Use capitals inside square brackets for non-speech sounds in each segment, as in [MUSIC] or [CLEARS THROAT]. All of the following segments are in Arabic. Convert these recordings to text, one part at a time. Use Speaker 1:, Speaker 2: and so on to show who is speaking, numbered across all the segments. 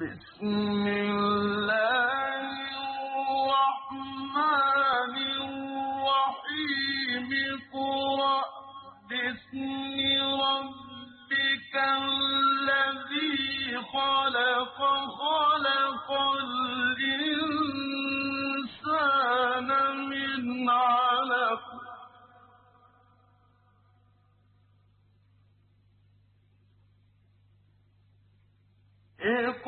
Speaker 1: بسم الله الرحمن الرحيم قرأ باسم ربك الذي خلق خلق الإنسان من علق اقرأ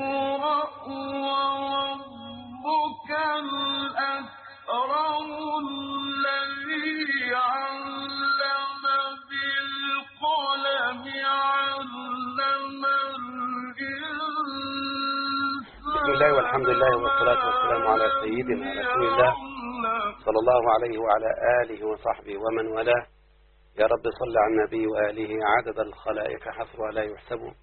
Speaker 1: بسم الله والحمد لله والصلاة والسلام على سيدنا رسول الله
Speaker 2: صلى الله عليه وعلى آله وصحبه ومن والاه يا رب صل على النبي وآله عدد الخلائق حصر لا يحسبون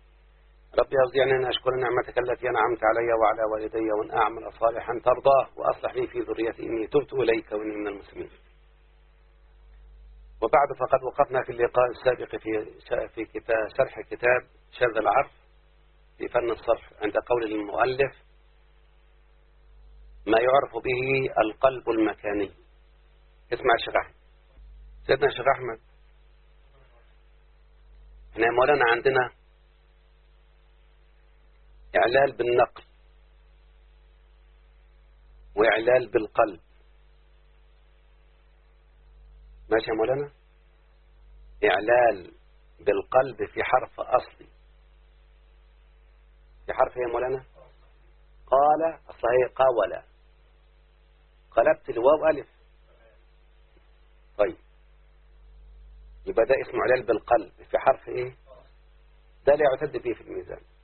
Speaker 2: رب أرزقني أن أشكر نعمتك التي أنعمت علي وعلى والدي وأن أعمل صالحا ترضاه وأصلح لي في ذريتي إني تبت إليك وإني من المسلمين وبعد فقد وقفنا في اللقاء السابق في في كتاب شرح كتاب شذ العرف في فن الصرف عند قول المؤلف ما يعرف به القلب المكاني اسمع الشيخ أحمد سيدنا الشيخ أحمد احنا مولانا عندنا إعلال بالنقل وإعلال بالقلب ماشي يا مولانا إعلال بالقلب في حرف أصلي في حرف إيه يا مولانا قال صحيح قاولا قلبت الواو ألف طيب يبقى ده اسمه علال بالقلب في حرف إيه ده لا يعتد به في الميزان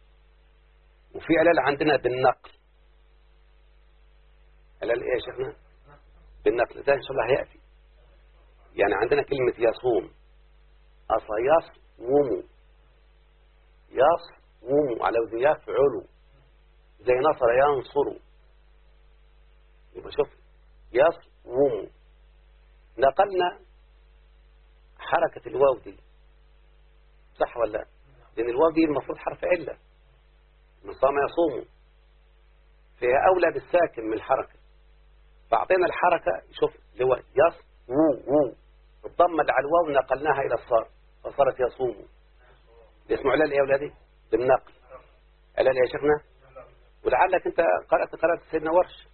Speaker 2: وفي علل عندنا بالنقل علل ايه يا شيخنا بالنقل ده ان شاء الله هيأتي يعني عندنا كلمة يصوم اصا يصوم يصوم على وزن يفعل زي نصر ينصر يبقى شوف يصوم نقلنا حركة الواو دي صح ولا لا لأن الواو دي المفروض حرف علة من صام يصوم فهي أولى بالساكن من الحركة فأعطينا الحركة شوف اللي هو يص وو وو الضمة على الواو نقلناها إلى الصار فصارت يصوم اسمعوا لها يا أولادي بالنقل ألا يا شيخنا ولعلك أنت قرأت قرأت سيدنا ورش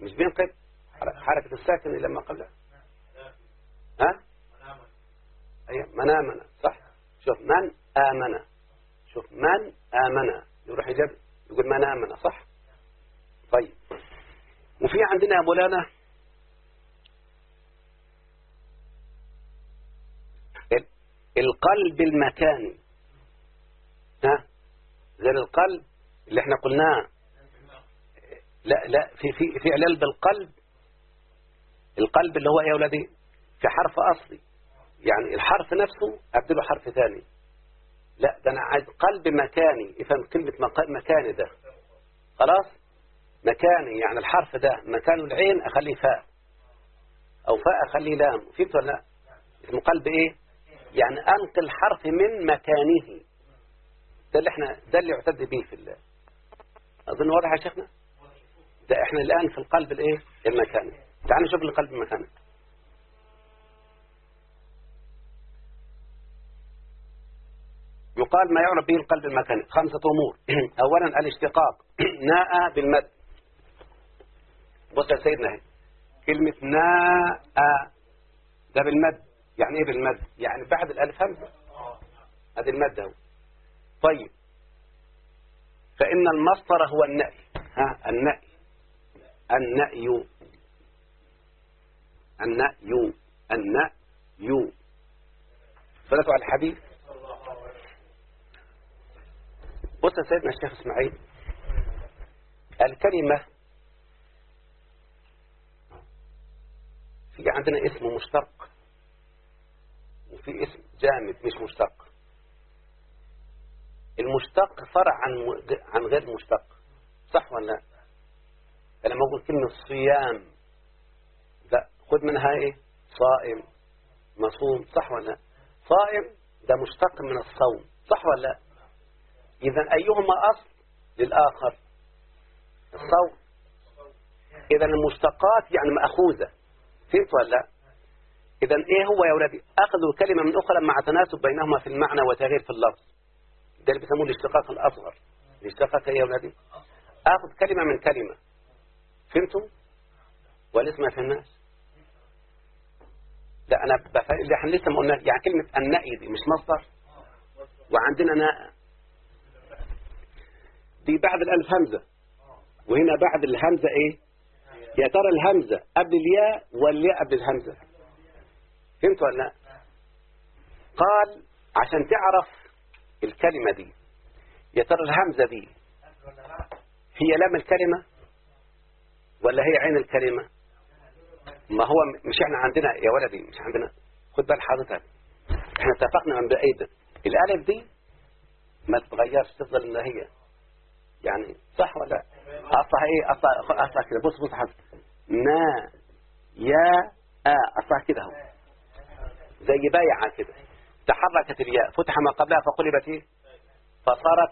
Speaker 2: مش بينقل حركة الساكن لما قبلها ها أيوة، منامنا صح شوف من آمنا شوف من آمن يروح يجب يقول من آمن صح طيب وفي عندنا يا مولانا القلب المكاني ها غير القلب اللي احنا قلناه لا لا في في في علل بالقلب القلب اللي هو ايه يا ولادي في حرف اصلي يعني الحرف نفسه ابدله حرف ثاني لا ده أنا عايز قلب مكاني افهم كلمة مكاني ده خلاص مكاني يعني الحرف ده مكانه العين أخليه فاء أو فاء أخليه لام فهمت ولا لا اسمه قلب إيه يعني أنقل الحرف من مكانه ده اللي احنا ده اللي يعتد به في الله أظن واضح يا شيخنا ده احنا الآن في القلب الإيه المكاني تعال نشوف القلب المكاني يقال ما يعرف به القلب المكاني خمسة أمور [CLEARS THROAT] أولا الاشتقاق [CLEARS THROAT] ناء بالمد بص يا سيدنا هي. كلمة ناء ده بالمد يعني ايه بالمد يعني بعد الألف همزة هذا المد اهو طيب فإن المصدر هو النأي ها النأي النأي النأي النأي فلتوا على الحديث بص سيدنا الشيخ اسماعيل الكلمة في عندنا اسم مشتق وفي اسم جامد مش مشتق المشتق فرع عن عن غير المشتق صح ولا لا لما اقول كلمه صيام لا خد منها ايه صائم مصوم صح ولا لا صائم ده مشتق من الصوم صح ولا لا إذا أيهما أصل للآخر الصوت إذا المشتقات يعني مأخوذة فهمت ولا لا إذا إيه هو يا أولادي أخذوا كلمة من أخرى مع تناسب بينهما في المعنى وتغيير في اللفظ ده اللي بيسموه الاشتقاق الأصغر الاشتقاق إيه يا أولادي أخذ كلمة من كلمة فهمتم ولا ما فهمناش لا أنا بفهم اللي احنا لسه ما قلناش يعني كلمة النائي دي مش مصدر وعندنا نائي دي بعد الألف همزة وهنا بعد الهمزة إيه يا ترى الهمزة قبل الياء والياء قبل الهمزة فهمت ولا لا قال عشان تعرف الكلمة دي يا ترى الهمزة دي هي لام الكلمة ولا هي عين الكلمة ما هو مش احنا عندنا يا ولدي مش عندنا خد بال حضرتك احنا اتفقنا من بعيد الالف دي ما تتغيرش تفضل ما هي يعني صح ولا أصح آه، إيه أصح, أصح كده بص بص حسن نا يا آ أصح كده اهو زي بايع كده تحركت الياء فتح ما قبلها فقلبت إيه فصارت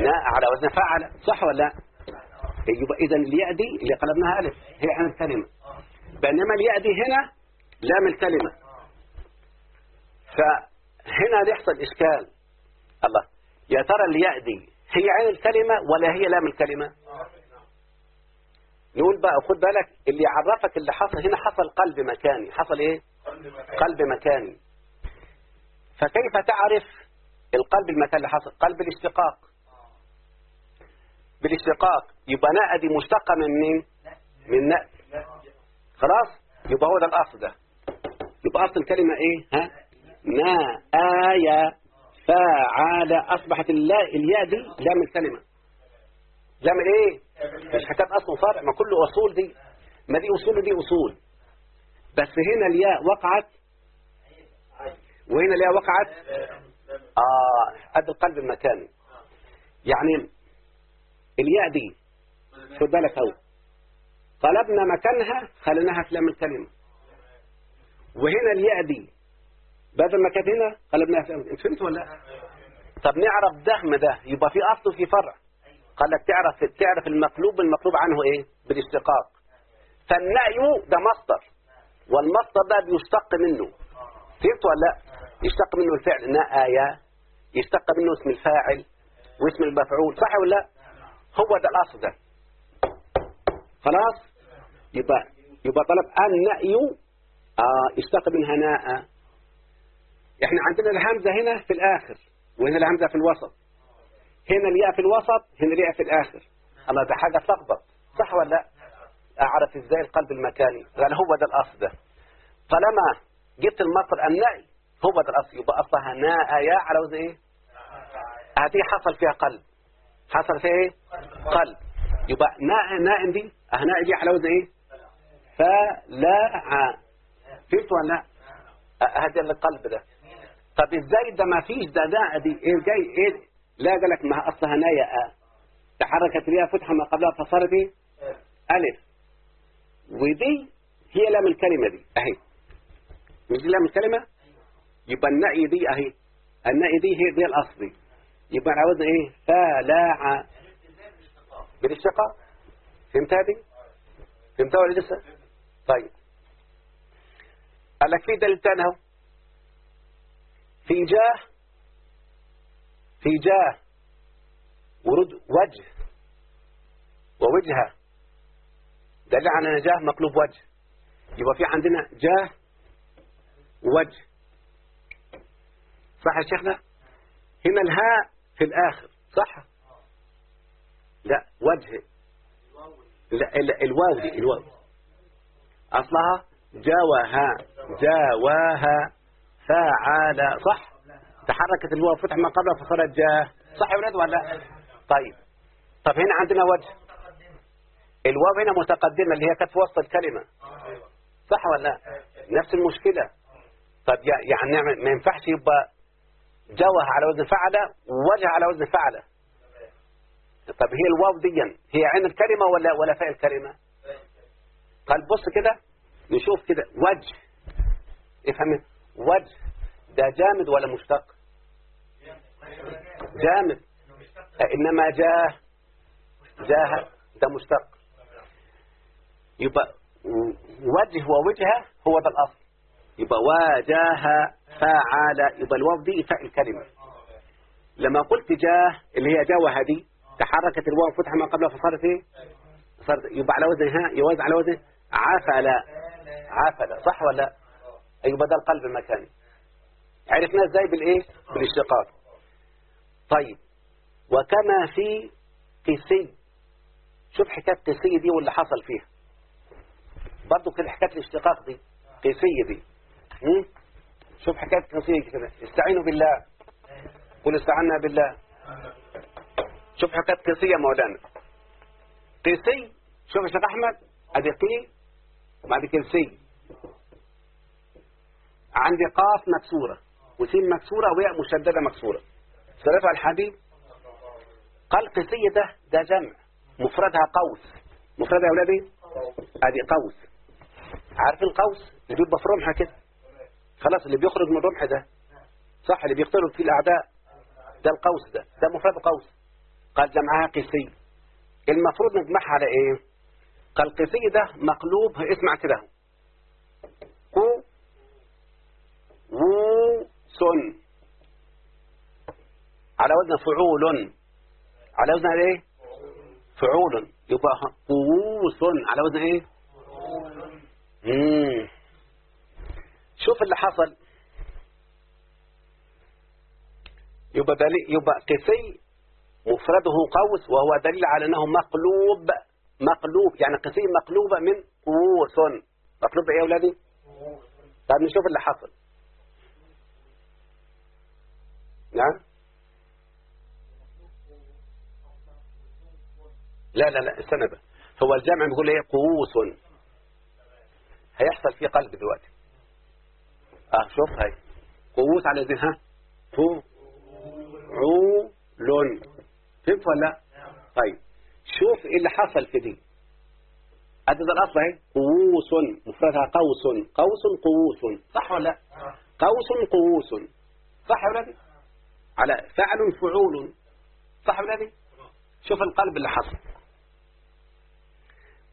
Speaker 2: ناء على وزن فعل صح ولا يبقى إذا الياء دي اللي قلبناها ألف هي عن الكلمة بينما الياء دي هنا لام الكلمة فهنا يحصل إشكال الله يا ترى الياء دي هي عين الكلمة ولا هي لام الكلمة يقول بقى خد بالك اللي عرفك اللي حصل هنا حصل قلب مكاني حصل ايه قلب مكاني, قلب مكاني. فكيف تعرف القلب المكان اللي حصل قلب الاشتقاق بالاشتقاق يبقى نأى دي مشتقة من مين من نأت خلاص يبقى هو ده الأصل ده يبقى أصل الكلمة ايه
Speaker 1: ها
Speaker 2: آية فعال أصبحت الياء دي لام الكلمة لام إيه؟ مش حكاية أصل وفرع ما كل أصول دي ما دي أصول ودي أصول بس هنا الياء وقعت وهنا الياء وقعت آه قد القلب المكان يعني الياء دي خد بالك أهو قلبنا مكانها خليناها في لام الكلمة وهنا الياء دي بدل ما كانت هنا قلبناها في فهمت ولا طب نعرف ده ما ده يبقى في اصل وفي فرع قال لك تعرف تعرف المطلوب المطلوب عنه ايه بالاشتقاق فالنأي ده مصدر والمصدر ده بيشتق منه فهمت ولا لا يشتق منه الفعل نأي يشتق منه اسم الفاعل واسم المفعول صح ولا لا هو ده الاصل ده خلاص يبقى يبقى طلب النأي آه اشتق منها ناء احنا عندنا الهمزة هنا في الآخر وهنا الهمزة في الوسط هنا الياء في الوسط هنا الياء في الآخر الله ده حاجة تخبط صح ولا لا أعرف إزاي القلب المكاني قال هو ده الأصل ده طالما جبت المصدر النائي هو ده الأصل يبقى أصلها ناء ياء على وزن إيه هذه حصل فيها قلب حصل فيها إيه قلب يبقى ناء ناء دي أهناء دي على وزن إيه فلا فهمت ولا لا أه، هذا القلب ده طب ازاي ده ما فيش ده ده دي ايه جاي ايه لا قال لك ما اصلها هنايا اه تحركت ليها فتحه ما قبلها فصارت ايه آه. الف ودي هي لام الكلمه دي اهي مش دي لام الكلمه أيوه. يبقى النائي دي اهي النائي دي هي دي الاصل يبقى يبقى عاوزنا ايه فلاع بالشقة فهمتها دي فهمتها ولا لسه طيب قال لك في دليل تاني اهو في جاه في جاه ورد وجه ووجهه دل على أن جاه مقلوب وجه يبقى في عندنا جاه وجه صح يا شيخنا هنا الهاء في الآخر صح لا وجه لا الواو دي الواو أصلها جاوها جاوها فعل صح تحركت الواو فتح ما قبلها فصارت جاء صح يا ولاد ولا طيب طب هنا عندنا وجه الواو هنا متقدمه اللي هي كانت في وسط الكلمه صح ولا نفس المشكله طب يعني ما ينفعش يبقى جوه على وزن فعل وجه على وزن فعل طب هي الواو دي هي عين الكلمه ولا ولا فاء الكلمه قال طيب بص كده نشوف كده وجه افهمت وجه ده جامد ولا مشتق جامد إنما جاه جاه ده مشتق يبقى وجه ووجهه هو ده الأصل يبقى واجاه فعل يبقى الواو دي فاء الكلمة لما قلت جاه اللي هي جاء وهدي تحركت الواو فتح ما قبلها فصارت ايه صارت يبقى على ها يوزع على وزن عفل عفل صح ولا لا أي بدل قلب المكان عرفنا ازاي بالايه بالاشتقاق طيب وكما في قسي شوف حكايه قسي دي واللي حصل فيها برضه كده حكايه الاشتقاق دي قسي دي شوف حكايه قسي كده استعينوا بالله قل استعنا بالله شوف حكايه قسي يا مولانا قسي شوف يا شيخ احمد ادي قي وبعد كده سي عندي قاف مكسورة وسين مكسورة وياء مشددة مكسورة صرفها الحبيب قال ده ده جمع مفردها قوس مفردها يا أولادي أدي قوس عارفين قوس اللي بيبقى في رمحة كده خلاص اللي بيخرج من الرمح ده صح اللي بيقتلوا فيه الأعداء ده القوس ده ده مفرد قوس قال جمعها قسي المفروض نجمعها على ايه قال قسي ده مقلوب اسمع كده
Speaker 1: ووس
Speaker 2: على وزن فعول على وزن ايه فعول يبقى قووس على وزن ايه
Speaker 1: مم.
Speaker 2: شوف اللي حصل يبقى, دليل يبقى قسي مفرده قوس وهو دليل على انه مقلوب مقلوب يعني قسي مقلوبة من قوس مقلوب ايه يا ولادي طب نشوف اللي حصل نعم لا لا لا استنى بقى هو الجمع بيقول ايه قووس هيحصل فيه قلب دلوقتي اه شوف هاي قووس على ذهنها ها فو عولون فهمت ولا طيب شوف ايه اللي حصل في دي ادي ده الاصل اهي قووس مفردها قوس قوس قووس صح ولا لا آه. قوس قووس صح ولا لا على فعل فعول صح ولا شوف القلب اللي حصل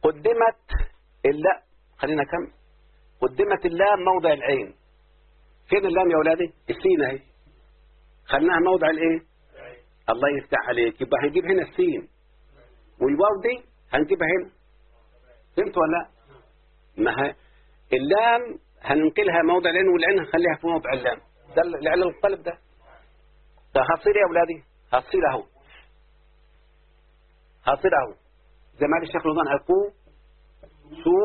Speaker 2: قدمت اللا خلينا كم قدمت اللام موضع العين فين اللام يا ولادي السين اهي خلناها موضع الايه الله يفتح عليك يبقى هنجيب هنا السين والواو دي هنجيبها هنا فهمت ولا ما هي اللام هننقلها موضع العين والعين هنخليها في موضع اللام ده لعل القلب ده هصير يا أولادي هصير أهو هصير أهو زي ما قال الشيخ رمضان قو سو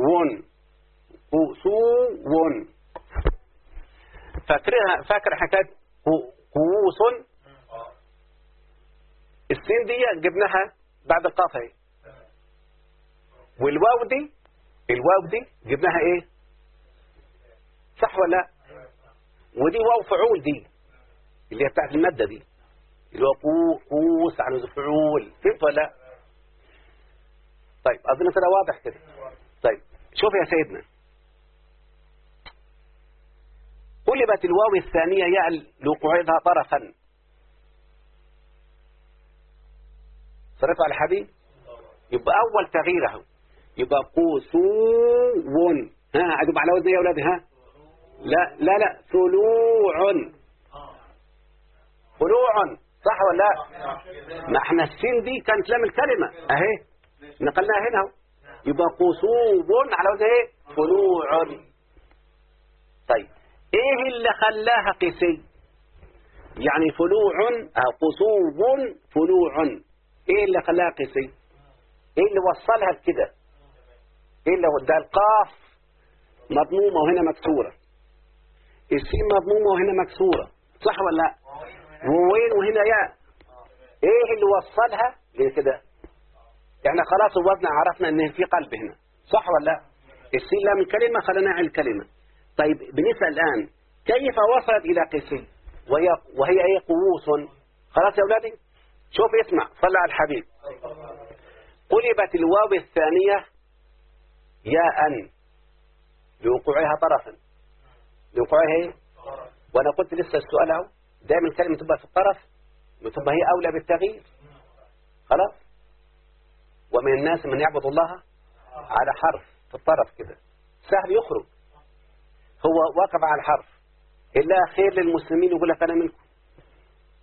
Speaker 2: ون كو سو ون فاكرها فاكر حكاية كوس السين دي جبناها بعد القاف اهي والواو دي الواو دي جبناها ايه صح ولا لا ودي واو فعول دي اللي هي بتاعت المادة دي اللي هو قوس عن فعول فهمت ولا طيب أظن كده واضح كده طيب شوف يا سيدنا قلبت الواو الثانية يعل لقعدها طرفا صرف على الحبيب يبقى أول تغييره يبقى قوسون ها عجب على وزن يا أولاد ها لا لا لا طلوع طلوع صح ولا
Speaker 1: لا ما احنا
Speaker 2: السين دي كانت لام الكلمة اهي نقلناها هنا اهو يبقى قصوب على وزن ايه طلوع طيب ايه اللي خلاها قسي يعني فلوع او آه، قصوب فلوع ايه اللي خلاها قسي ايه اللي وصلها لكده ايه اللي ده القاف مضمومة وهنا مكسورة السين مضمومة وهنا مكسورة صح ولا لا وين وهنا ياء ايه اللي وصلها لكده احنا خلاص الوزن عرفنا ان في قلب هنا صح ولا لا السين لام الكلمه خلينا عن الكلمة طيب بنسأل الآن كيف وصلت إلى قسم وهي, وهي ايه قووس خلاص يا أولادي شوف اسمع صلى على الحبيب قلبت الواو الثانية ياء لوقوعها طرفا بوقوعها وانا قلت لسه السؤال اهو دائما الكلمه تبقى في الطرف وتبقى هي اولى بالتغيير خلاص ومن الناس من يعبد الله على حرف في الطرف كده سهل يخرج هو واقف على الحرف إلا خير للمسلمين يقول لك أنا منكم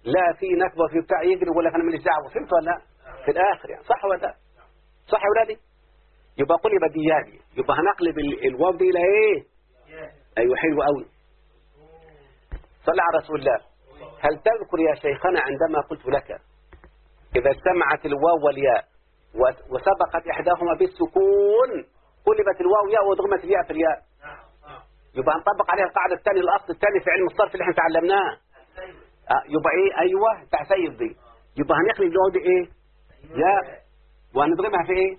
Speaker 2: لا في نكبة في بتاع يجري يقول لك أنا ماليش دعوة فهمت ولا لا في الآخر يعني صح ولا لا صح يا ولادي يبقى قول يبقى ديابي يبقى هنقلب الواو دي إلى إيه أيوة حلو قوي صلى على رسول الله هل تذكر يا شيخنا عندما قلت لك إذا اجتمعت الواو والياء وسبقت إحداهما بالسكون قلبت الواو ياء وضغمت الياء في الياء يبقى نطبق عليها القاعدة الثانية الأصل الثاني في علم الصرف اللي احنا تعلمناه آه، يبقى إيه أيوة بتاع سيد دي يبقى هنخلي الواو دي إيه ياء وهنضغمها في إيه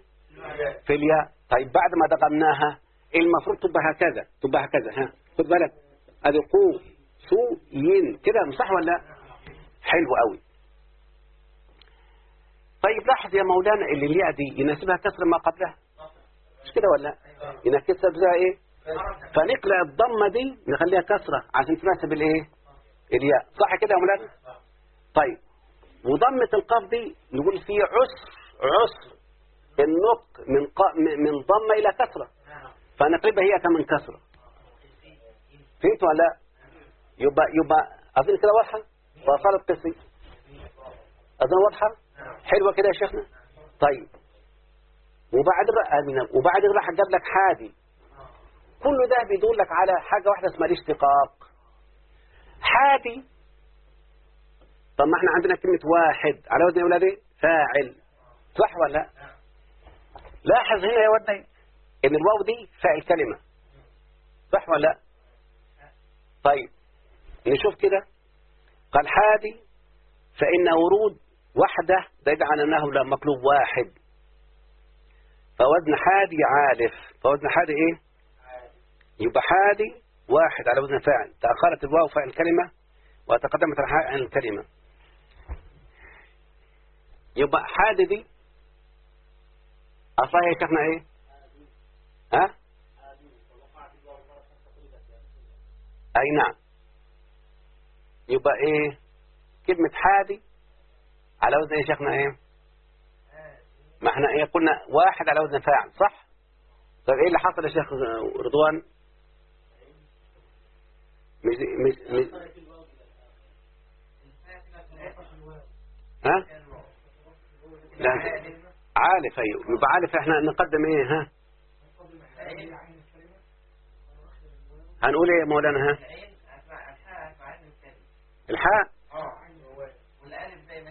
Speaker 2: في الياء طيب بعد ما دغمناها المفروض تبقى هكذا تبقى هكذا ها خد بالك ادي قوف سو ين كده صح ولا حلو قوي طيب لاحظ يا مولانا اللي الياء دي يناسبها كسر ما قبلها مش كده ولا يناسبها بها ايه فنقلع الضمه دي نخليها كسره عشان تناسب الايه الياء صح كده يا مولانا طيب وضمه القاف دي نقول فيه عسر عسر النطق من من ضمه الى كسره فنقلبها هي كم انكسر فهمت ولا لا يبقى يبقى اظن كده واضحه فصارت قصي اظن واضحه حلوه كده يا شيخنا طيب وبعد وبعد راح جاب لك حادي كل ده بيدل لك على حاجه واحده اسمها الاشتقاق حادي طب ما احنا عندنا كلمه واحد على وزن يا ولادي فاعل صح ولا لا لاحظ هنا يا ودني ان الواو دي فاء كلمة صح ولا لا طيب نشوف إيه، كده قال حادي فإن ورود وحده بعيد عن أنه لا مقلوب واحد فوزن حادي عالف فوزن حادي إيه يبقى حادي واحد على وزن فاعل تأخرت الواو فاعل الكلمة وتقدمت الحاء عن الكلمة يبقى حادي دي أصلها هي إيه ها اي نعم يبقى ايه كلمة حادي على وزن ايه شيخنا ايه ما احنا ايه قلنا واحد على وزن فاعل صح طيب ايه اللي حصل يا شيخ رضوان مش مش, مش ها لا عالف ايوه طيب. يبقى عالف احنا نقدم ايه ها هنقول ايه مولانا ها الحاء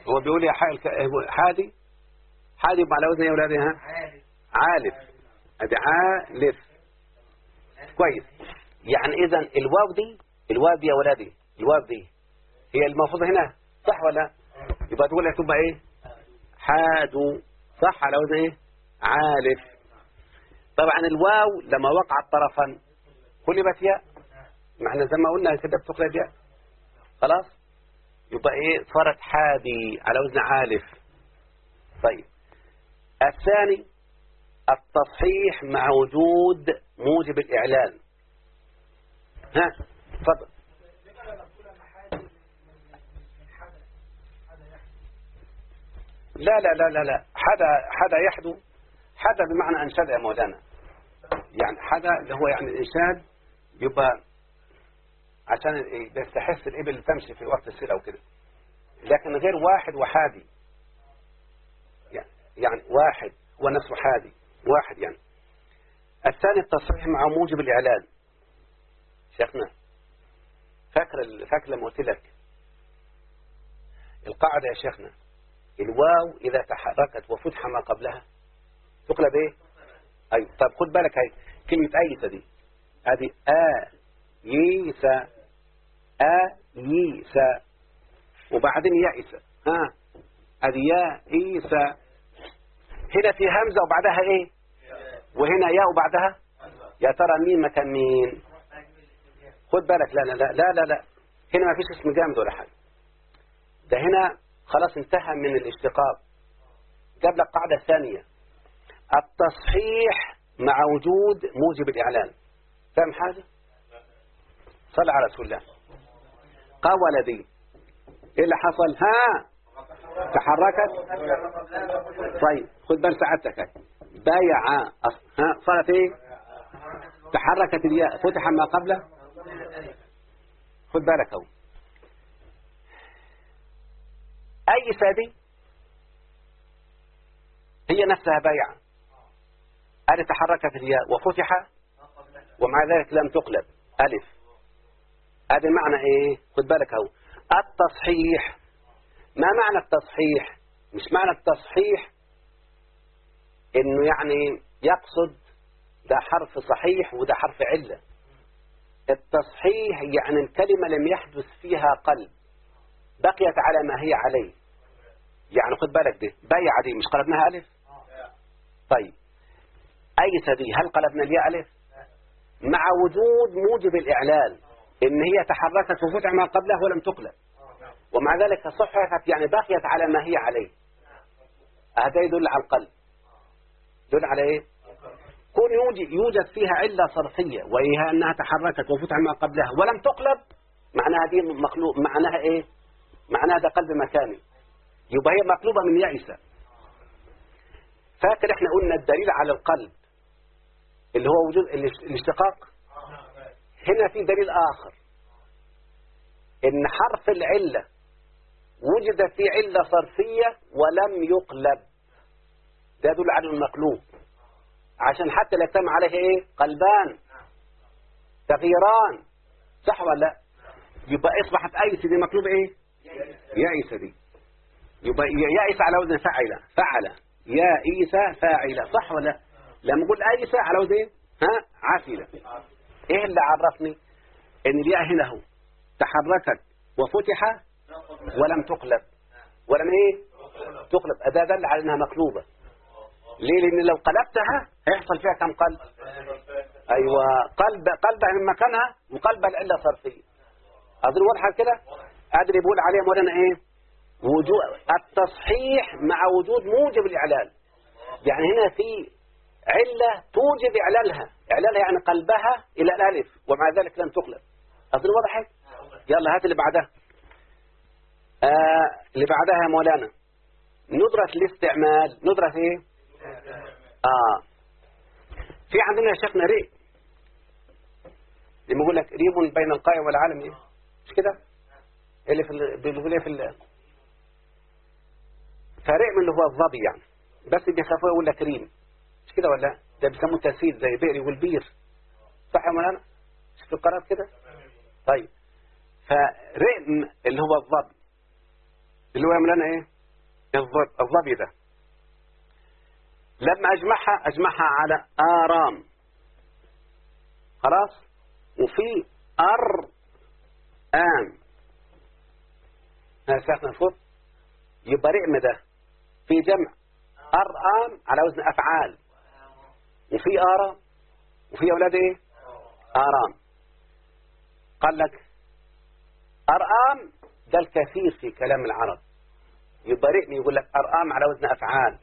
Speaker 2: هو بيقول يا حاء حادي حادي على إيه وزن يا ولادي ها عالف ادي عالف كويس يعني اذا الواو دي الواو دي يا ولادي الواو دي هي المفروض هنا صح ولا يبقى تقول هتبقى ايه حادو صح على وزن ايه عالف طبعا الواو لما وقعت طرفا قلبت ياء ما احنا زي ما قلنا كده بتقلب ياء خلاص يبقى ايه صارت حادي على وزن عالف طيب الثاني التصحيح مع وجود موجب الإعلان ها تفضل لا لا لا لا لا حدا حدا يحدو حدا بمعنى أنشد مولانا يعني حدا اللي هو يعني الإنشاد يبقى عشان بيستحس الإبل تمشي في وقت السيرة وكده لكن غير واحد وحادي يعني, يعني واحد ونسو حادي واحد يعني الثاني التصريح مع موجب الإعلان شيخنا فاكر فاكر لما قلت لك القاعدة يا شيخنا الواو إذا تحركت وفتح ما قبلها تقلب ايه ايوه طب خد بالك هاي كلمه أيسة دي ادي ا ييسى ا وبعدين يائسة ها ادي يا عيسى هنا في همزه وبعدها ايه وهنا ياء وبعدها يا ترى مين مكان مين خد بالك لا لا لا لا لا, لا. هنا ما فيش اسم جامد ولا حاجه ده هنا خلاص انتهى من الاشتقاق جاب لك قاعده ثانيه التصحيح مع وجود موجب الإعلان فاهم حاجة صلى على رسول الله قول دي ايه اللي حصل ها تحركت طيب خد بال سعادتك بايع ها صارت ايه تحركت الياء فتح ما قبله خد بالك اهو اي سادي هي نفسها بايعه أن تحركت في الياء وفتح ومع ذلك لم تقلب ألف هذا المعنى إيه خد بالك أهو التصحيح ما معنى التصحيح مش معنى التصحيح إنه يعني يقصد ده حرف صحيح وده حرف علة التصحيح يعني الكلمة لم يحدث فيها قلب بقيت على ما هي عليه يعني خد بالك دي بايعة دي مش قلبناها ألف طيب أيس دي هل قلبنا الياء ألف مع وجود موجب الإعلال إن هي تحركت وفتح ما قبله ولم تقلب ومع ذلك صححت يعني بقيت على ما هي عليه هذا يدل على القلب يدل على إيه كون يوجد فيها علة صرفية وهي أنها تحركت وفتح ما قبلها ولم تقلب معناها دي مخلوق معناها إيه معناها ده قلب مكاني يبقى هي مقلوبة من يائسة فاكر احنا قلنا الدليل على القلب اللي هو وجود الاشتقاق هنا في دليل آخر إن حرف العلة وجد في علة صرفية ولم يقلب ده يدل على المقلوب عشان حتى لا تم عليه إيه قلبان تغييران صح ولا لا يبقى اصبحت أيس دي مقلوب إيه يائسة دي يبقى يائسة على وزن فعل فعل يائسة فاعلة صح ولا لا لما اقول اي ساعة على وزين ها عافية ايه اللي عرفني ان الياء هنا اهو تحركت وفتح ولم تقلب ولم ايه تقلب ده دل على انها مقلوبه ليه لان لو قلبتها هيحصل فيها كم قلب ايوه قلب قلبها من مكانها وقلبها العله صرفيه اظن واضحه كده ادري بقول عليها مولانا ايه وجود التصحيح مع وجود موجب الاعلال يعني هنا في علة توجب إعلالها إعلالها يعني قلبها إلى الألف ومع ذلك لن تقلب أظن وضحت يلا هات اللي بعدها آه اللي بعدها يا مولانا ندرة الاستعمال ندرة ايه آه في عندنا يا شيخنا ريب لما يقول لك ريب بين القائم والعالم ايه مش كده اللي في بيقول ايه في ال... فريق من اللي هو الظبي يعني بس بيخافوا يقول لك ريم مش كده ولا ده بيسموه تسهيل زي بئر والبير صح يا مولانا شفت القرار كده طيب فرئم اللي هو الظبي اللي هو يا مولانا ايه الظبي ده لما اجمعها اجمعها على ارام خلاص وفي ار ام ساكن الفوق يبقى رئم ده في جمع ار ام على وزن افعال وفي آرام وفي أولاد إيه آرام قال لك أرآم ده الكثير في كلام العرب يبارئني يقول لك أرآم على وزن أفعال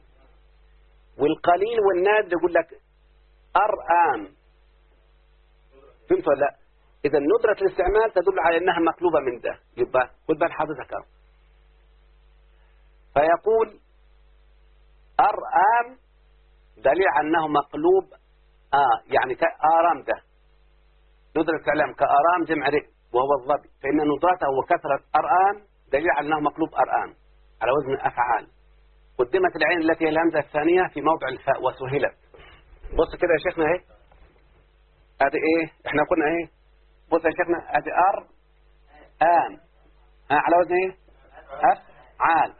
Speaker 2: والقليل والنادر يقول لك أرآم فهمت ولا لا إذا ندرة الاستعمال تدل على أنها مقلوبة من ده يبقى خد بال حضرتك فيقول أرآم دليل أنه مقلوب آه يعني كآرام ده ندر الكلام كآرام جمع رئ وهو الظبي فإن ندرته وكثرة أرآن دليل على أنه مقلوب أرآن على وزن أفعال قدمت العين التي هي الهمزة الثانية في موضع الفاء وسهلت بص كده يا شيخنا اهي ادي ايه احنا قلنا ايه بص يا شيخنا ادي ار ان ها على وزن ايه افعال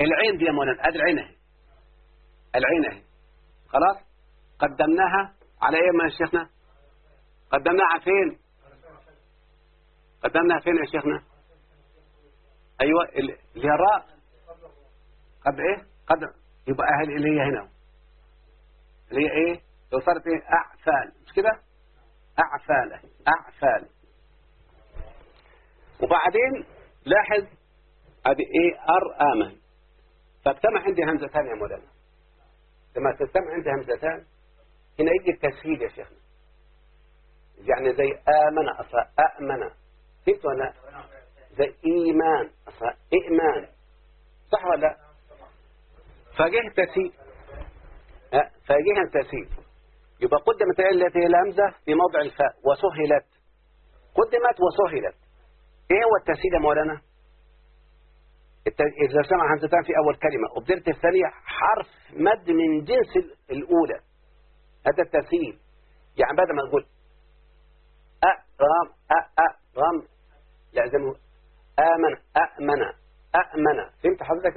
Speaker 2: العين دي يا مولانا ادي العين اهي العين اهي خلاص قدمناها على ايه يا شيخنا قدمناها على فين قدمناها فين يا شيخنا ايوه اللي اليراء قد ايه قد يبقى اهل اللي هي هنا اللي هي ايه لو صارت ايه اعفال مش كده اعفال اعفال وبعدين لاحظ ادي ايه ار امن فاجتمع عندي همزه ثانيه مولانا لما تستمع عندها همزتان هنا يجي التسهيل يا شيخنا يعني زي آمن أصلا أأمن فهمت ولا زي إيمان أصلا إيمان صح ولا فجه تسهيل آه، فجه تسهيل يبقى قدمت التي الهمزة في موضع الفاء وسهلت قدمت وسهلت ايه هو التسهيل يا مولانا إذا سمع همزتان في أول كلمة قدرت الثانية حرف مد من جنس الأولى هذا التسهيل يعني بدل ما تقول أرام أرام رام لازم آمن أأمن أأمن فهمت حضرتك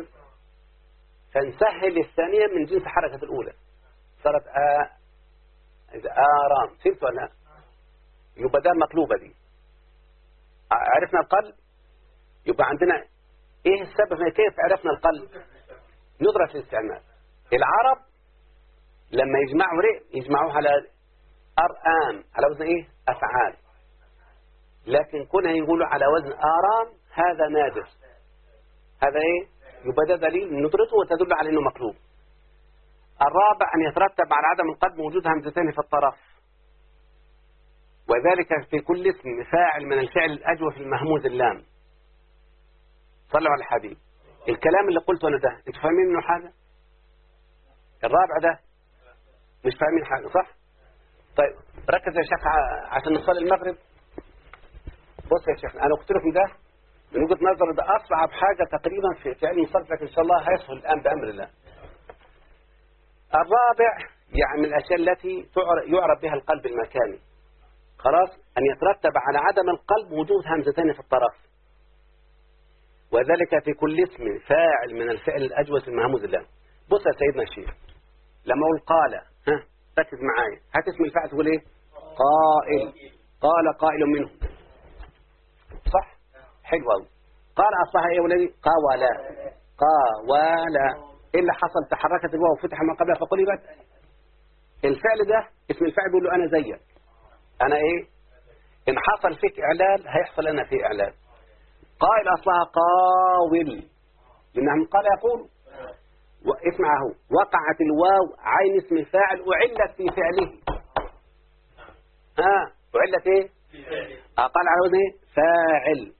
Speaker 2: فنسهل الثانية من جنس حركة الأولى صارت آ إذا آرام فهمت ولا يبقى ده المطلوبة دي عرفنا القلب يبقى عندنا ايه السبب ما كيف عرفنا القلب نظرة الاستعمال العرب لما يجمعوا رئ يجمعوه على أرآم على وزن إيه أفعال لكن كنا يقولوا على وزن آرام هذا نادر هذا إيه يبدأ دليل ندرته وتدل على أنه مقلوب الرابع أن يترتب على عدم القلب وجود همزتين في الطرف وذلك في كل اسم فاعل من الفعل الأجوف المهموز اللام صلى على الحبيب الكلام اللي قلته أنا ده أنتوا فاهمين منه حاجة الرابع ده مش فاهمين حاجة صح طيب ركز يا شيخ عشان نصلي المغرب بص يا شيخ أنا قلت لكم ده من وجهة نظري ده أصعب حاجة تقريبا في علم الصرف لكن إن شاء الله هيسهل الآن بأمر الله الرابع يعني من الأشياء التي يعرف بها القلب المكاني خلاص أن يترتب على عدم القلب وجود همزتين في الطرف وذلك في كل اسم فاعل من الفعل الأجوز المهموز اللام بص يا سيدنا الشيخ لما أقول قال ها ركز معايا هات اسم الفاعل تقول إيه قائل قال قائل منهم صح حلو قوي قال أصلها إيه يا ولدي قاولا قاولا إيه اللي حصل تحركت الواو وفتح ما قبلها فقلبت الفعل ده اسم الفعل بيقول له أنا زيك أنا إيه إن حصل فيك إعلال هيحصل أنا في إعلال قائل أصلها قاول لأنها من قال يقول اسمعه وقعت الواو عين اسم الفاعل أعلت في فعله ها أعلت إيه آه، قال على وزنه فاعل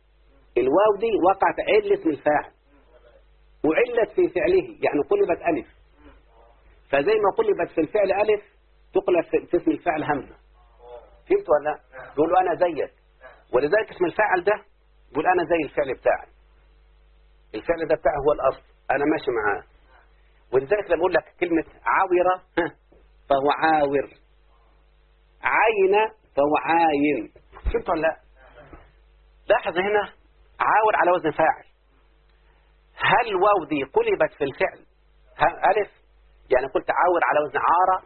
Speaker 2: الواو دي وقعت عين اسم الفاعل أعلت في فعله يعني قلبت ألف فزي ما قلبت في الفعل ألف تقلب في اسم الفاعل همزة فهمت ولا لا؟ نعم. يقول أنا زيك نعم. ولذلك اسم الفاعل ده يقول أنا زي الفعل بتاعي الفعل ده بتاعي هو الأصل أنا ماشي معاه ولذلك لما أقول لك كلمة عاورة فهو عاور عين فهو عاين شفت ولا لا لاحظ هنا عاور على وزن فاعل هل واو دي قلبت في الفعل ألف يعني قلت عاور على وزن عارة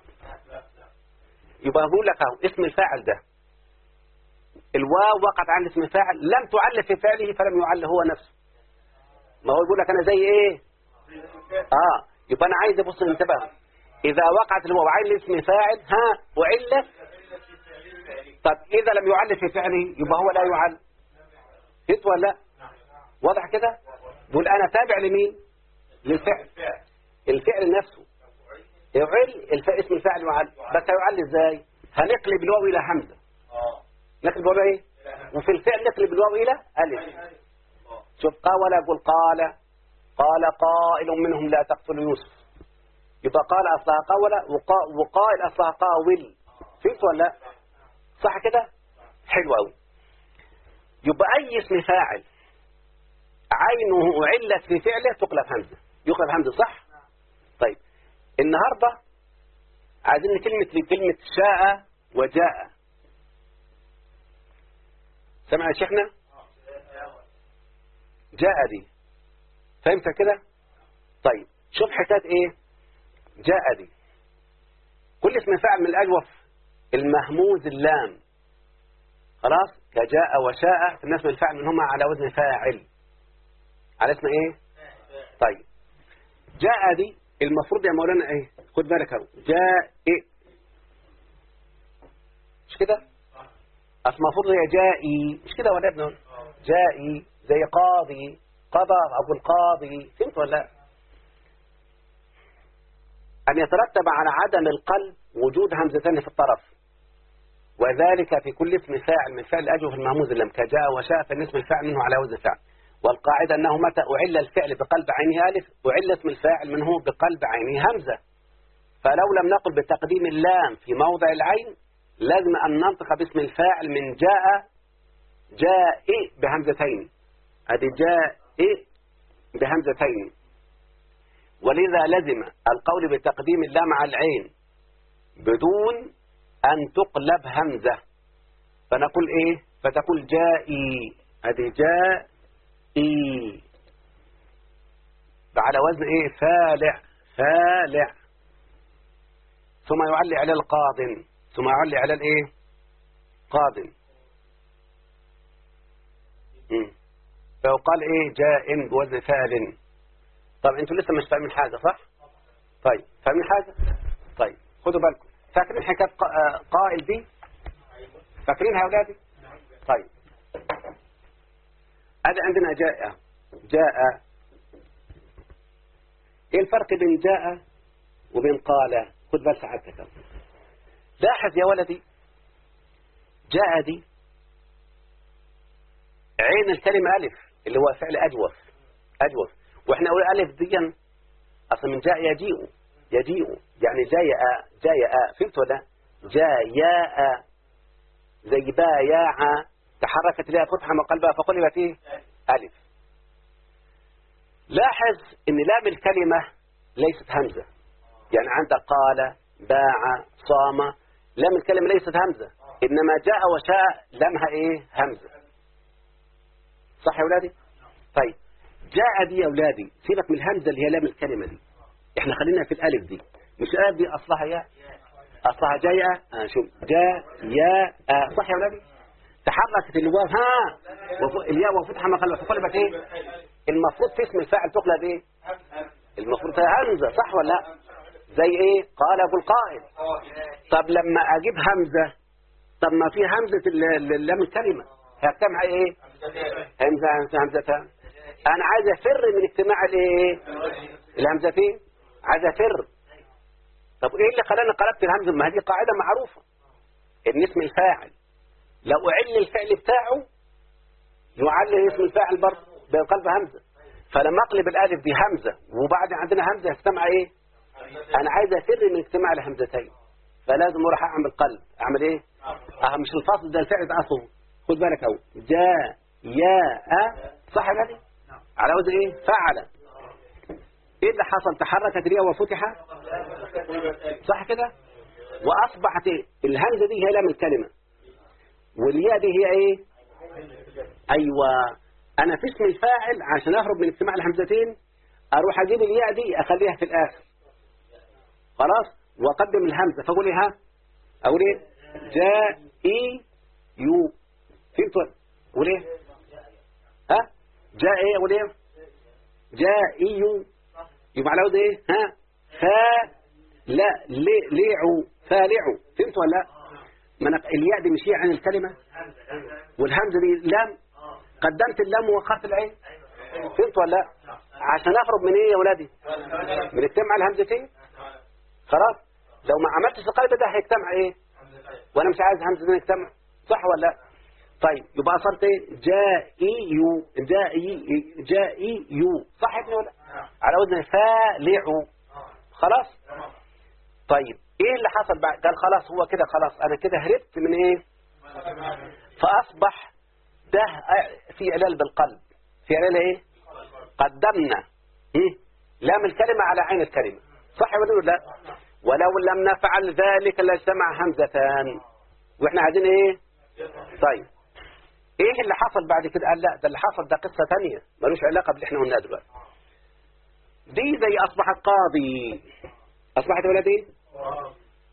Speaker 2: يبقى اقول لك اسم الفاعل ده الواو وقعت عند اسم فاعل لم تعل في فعله فلم يعل هو نفسه ما هو يقول لك أنا زي إيه آه يبقى أنا عايز أبص انتبه إذا وقعت الواو عند اسم فاعل ها وعلة طب إذا لم يعل في فعله يبقى هو لا يعل فهمت ولا واضح كده بيقول أنا تابع لمين للفعل الفعل نفسه يعل الف... اسم الفاعل يعل بس يعل ازاي هنقلب الواو الى همزه آه. نقل الواو ايه وفي الفعل نقلب الواو الى الف شوف قال يقول قال قال قائل منهم لا تقتلوا يوسف يبقى قال اصلها قاول وقائل اصلها قاول فهمت ولا لا صح كده حلو قوي يبقى اي اسم فاعل عينه علت في فعله تقلب همزه يقلب همزه صح طيب النهارده عايزين كلمه لكلمه شاء وجاء سمع يا شيخنا جاء دي فهمت كده طيب شوف حتات ايه جاء دي كل اسم فاعل من الاجوف المهموز اللام خلاص كجاء وشاء في الناس من الفعل منهما على وزن فاعل على اسم ايه طيب جاء دي المفروض يا مولانا ايه خد بالك اهو جاء إيه؟ مش كده أصل المفروض هي جائي مش كده ولا ابنه نعم. جائي زي قاضي قضى أقول قاضي فهمت ولا أن يترتب على عدم القلب وجود همزتين في الطرف وذلك في كل اسم فاعل من فعل أجوف المهموز لم كجاء وشاء فالاسم الفاعل منه على وزن فعل والقاعدة أنه متى أعل الفعل بقلب عينه ألف أعل اسم الفاعل منه بقلب عينه همزة فلو لم نقل بتقديم اللام في موضع العين لازم أن ننطق باسم الفاعل من جاء جاء بهمزتين أدي جاء بهمزتين ولذا لزم القول بتقديم اللام على العين بدون أن تقلب همزة فنقول إيه فتقول جائي أدي جائي على وزن إيه فالع فالع ثم يعلي على القاضي ثم علي على الايه قادم فهو قال ايه جائم بوزن فعل طب انتوا لسه مش فاهمين حاجه صح طيب فاهمين حاجه طيب خدوا بالكم فاكرين حكايه آه، قائل دي فاكرينها يا اولادي طيب ادي عندنا جاء جاء ايه الفرق بين جاء وبين قال خد بال سعادتك لاحظ يا ولدي جاء دي عين الكلمة ألف اللي هو فعل أجوف أجوف وإحنا نقول ألف ديا أصلا من جاء يجيء يجيء يعني جاء جاء فهمت ولا جاء ياء زي با ياء تحركت لها فتحة قلبها فقلبت إيه ألف لاحظ إن لام الكلمة ليست همزة يعني عندك قال باع صام لام الكلمة ليست همزة آه. إنما جاء وشاء لامها إيه همزة صح يا أولادي طيب جاء دي يا أولادي سيبك من الهمزة اللي هي لام الكلمة دي إحنا خلينا في الألف دي مش الألف آه دي أصلها يا أصلها جاية آه شوف جاء يا آه. صح يا أولادي تحركت الواو ها الياء وفتحة ما خلت فقلبت إيه المفروض في اسم الفاعل تقلب إيه المفروض همزة صح ولا لا زي ايه قال ابو القائل طب لما اجيب همزة طب ما في همزة اللام الكلمة هيجتمع ايه همزة همزة همزة انا عايز افر من اجتماع الايه الهمزتين عايز افر طب ايه اللي خلاني قلبت الهمزة ما هذه قاعدة معروفة ان اسم الفاعل لو اعل الفعل بتاعه يعلل اسم الفاعل برضه بقلب همزة فلما اقلب الالف دي همزة وبعد عندنا همزة هجتمع ايه أنا عايز أفر من اجتماع الهمزتين فلازم أروح أعمل قلب أعمل إيه
Speaker 1: أه
Speaker 2: مش الفصل ده الفعل أصله خد بالك أهو جاء يا أ صح هذه على وزن إيه فعل إيه اللي حصل تحركت ريا وفتحة صح كده وأصبحت إيه؟ الهمزة دي هي لام الكلمة والياء دي هي إيه أيوة أنا في اسم الفاعل عشان أهرب من اجتماع الهمزتين أروح أجيب الياء دي أخليها في الآخر خلاص وقدم الهمزة فاقول ايه ها اقول ايه جاء اي يو فهمت قول ايه ها جاء ايه اقول ايه جاء اي يو يبقى على ود ايه ها فا لا لي ليعو فالعو فهمت ولا لا ما انا الياء دي مش عن الكلمه والهمزه دي لام قدمت اللام ووقفت العين أيوة. فهمت ولا لا عشان اهرب من ايه يا ولادي من على الهمزتين خلاص لو ما عملتش القلب ده هيجتمع ايه وانا مش عايز همزه ده يجتمع صح ولا لا طيب يبقى صارت ايه جا جا اي يو اي جا اي يو صح ابني ولا على وزن فالع خلاص طيب ايه اللي حصل بعد قال خلاص هو كده خلاص انا كده هربت من ايه فاصبح ده في علال بالقلب في علال ايه قدمنا ايه لام الكلمة على عين الكلمة صح ولا لا ولو لم نفعل ذلك لاجتمع همزتان واحنا عايزين ايه طيب ايه اللي حصل بعد كده قال لا ده اللي حصل ده قصة ثانيه ملوش علاقة باللي احنا قلناه دلوقتي دي زي اصبحت قاضي اصبحت ولا دي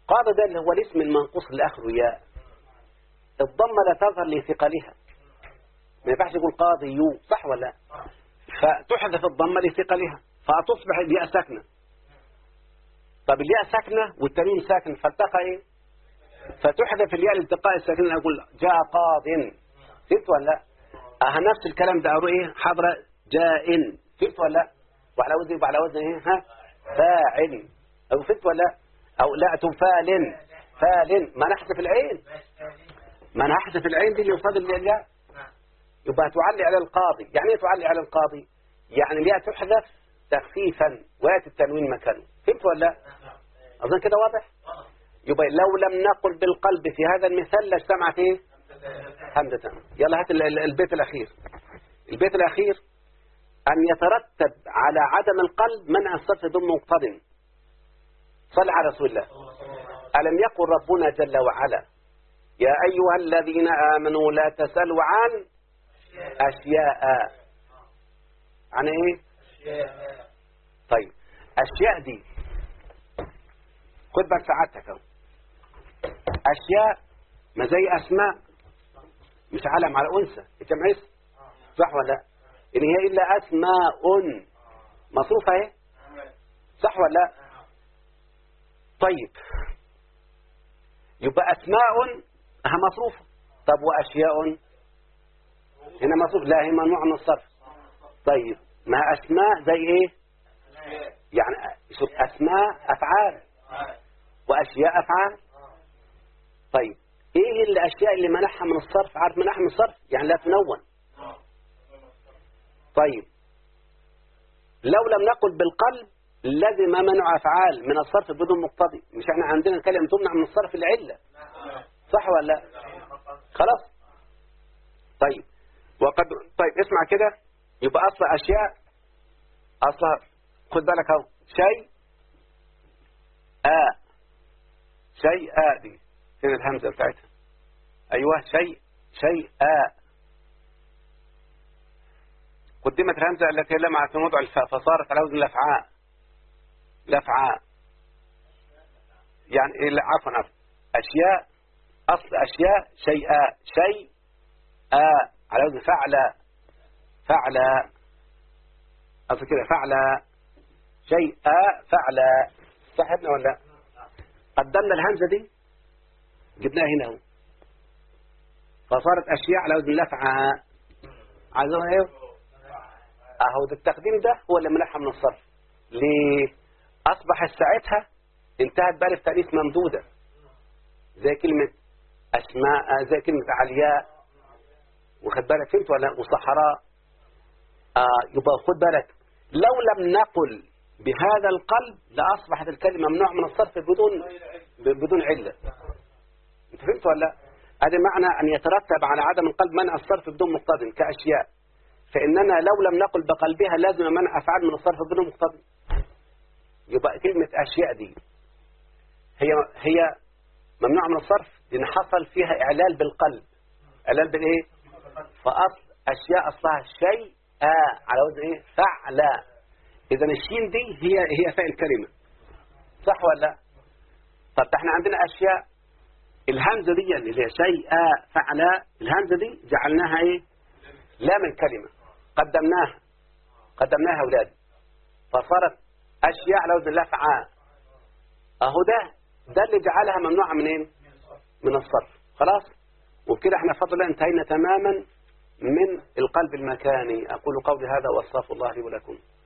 Speaker 2: قاضي ده اللي هو الاسم المنقوص لاخره ياء الضمه لا تظهر لثقلها ما ينفعش يقول قاضي يو صح ولا فتحذف الضمه لثقلها فتصبح ياء ساكنه طب الياء ساكنة والتميم ساكن فالتقى إيه فتحذف الياء لالتقاء الساكنين أقول جاء قاض فهمت ولا لا أه نفس الكلام ده أقول إيه حضرة جاء فهمت ولا لا وعلى وزن وعلى وزن إيه ها فاعل أو فهمت ولا لا أو لا تفال فال ما نحذف العين ما نحذف العين دي اللي يفضل الياء يبقى تعلي على القاضي يعني ايه تعلي على القاضي يعني الياء تحذف تخفيفا وياتي التنوين مكانه فهمت ولا نعم. أظن كده واضح يبقى لو لم نقل بالقلب في هذا المثال لاجتمعت ايه همزة يلا هات البيت الأخير البيت الأخير أن يترتب على عدم القلب منع الصرف ضم مقتضٍ صل على رسول الله ألم يقل ربنا جل وعلا يا أيها الذين آمنوا لا تسألوا عن أشياء عن إيه
Speaker 1: أشياء.
Speaker 2: طيب أشياء دي خد بقى سعادتك اهو اشياء ما زي اسماء مش علم على انثى جمع اسم صح ولا لا ان هي الا اسماء مصروفه ايه صح ولا لا طيب يبقى اسماء ها مصروفه طب واشياء هنا مصروف لا هي ممنوع من الصرف طيب ما اسماء زي ايه يعني اسماء افعال وأشياء أفعال طيب إيه الأشياء اللي منحها من الصرف عارف منحها من الصرف يعني لا تنون طيب لو لم نقل بالقلب
Speaker 1: الذي ما منع
Speaker 2: أفعال من الصرف بدون مقتضي مش احنا عندنا كلمة تمنع من الصرف العلة صح ولا لا خلاص طيب وقد طيب اسمع كده يبقى أصل أشياء أصل خد بالك اهو شيء آه شيء دي فين الهمزة بتاعتها أيوه شيء شيء آ قدمت الهمزة التي لمعت من وضع الفاء فصارت على وزن لفعاء لفعاء يعني إيه، عفوا عفوا أشياء أصل أشياء شيء شيء آ على وزن فعل فعل أصل كده فعل شيئا فعل صح ولا لا قدمنا الهمزة دي جبناها هنا اهو فصارت أشياء على وزن لفعة عايزينها ايه اهو ده التقديم ده هو اللي ملحها من الصرف ليه أصبحت ساعتها انتهت بألف تأليف ممدودة زي كلمة أسماء زي كلمة علياء واخد بالك فهمت ولا وصحراء آه يبقى خد بالك لو لم نقل بهذا القلب لأصبحت الكلمة ممنوع من الصرف بدون بدون علة انت فهمت ولا لا هذا معنى أن يترتب على عدم القلب منع الصرف بدون مقتضي كأشياء فإننا لو لم نقل بقلبها لازم منع أفعال من الصرف بدون مقتضي يبقى كلمة أشياء دي هي هي ممنوع من الصرف لأن حصل فيها إعلال بالقلب إعلال بالإيه؟ فأصل أشياء أصلها شيء آه على وزن إيه؟ فعلا إذا الشين دي هي هي فاء الكلمة صح ولا لا؟ طب احنا عندنا أشياء الهمزة دي اللي يعني هي شيء فعلا الهمزة دي جعلناها إيه؟ لا من كلمة قدمناها قدمناها أولادي فصارت أشياء على وزن الله فعال أهو ده ده اللي جعلها ممنوعة من إيه؟ من الصرف خلاص وبكده احنا فضلا الله انتهينا تماما من القلب المكاني أقول قولي هذا واستغفر الله لي ولكم